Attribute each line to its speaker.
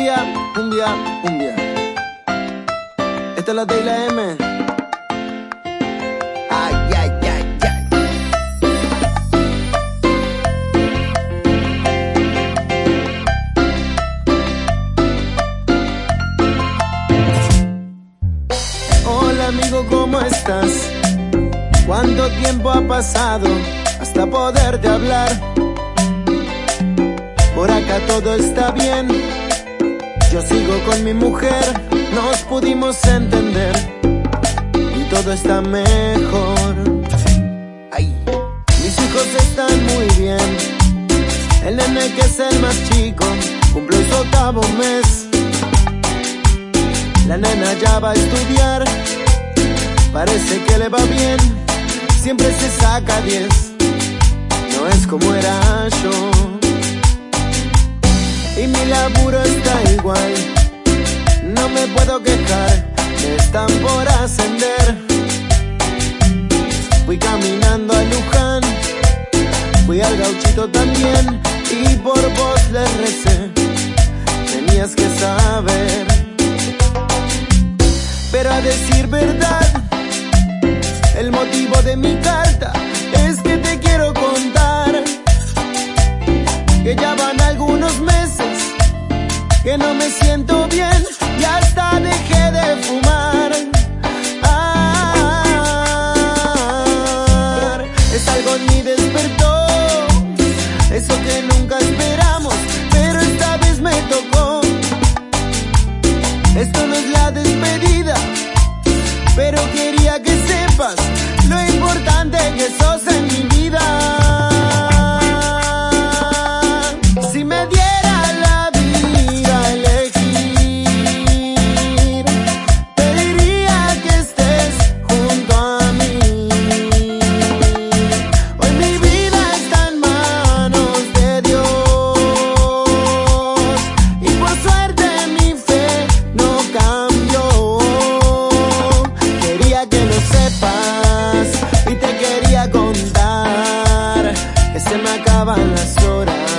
Speaker 1: cumbia, cumbia, cumbia. Esta es la de la M. Ay, ay, ay, ay. Hola amigo, ¿cómo estás? ¿Cuánto tiempo ha pasado hasta poderte hablar? Por acá todo está bien. Yo sigo con mi mujer, nos pudimos entender y todo está mejor. Ay, mis hijos están muy bien. El nene que es el más chico cumplió su octavo mes. La nena ya va a estudiar, parece que le va bien. Siempre se saca 10, no es como era yo y mi laburo está igual. No me puedo quejar, están por ascender. Fui caminando a Luján, fui al gauchito también y por vos le recé. Tenías que saber, pero a decir verdad, el motivo de mi carta es que te quiero contar que ya van algunos meses que no me siento bien acaban las horas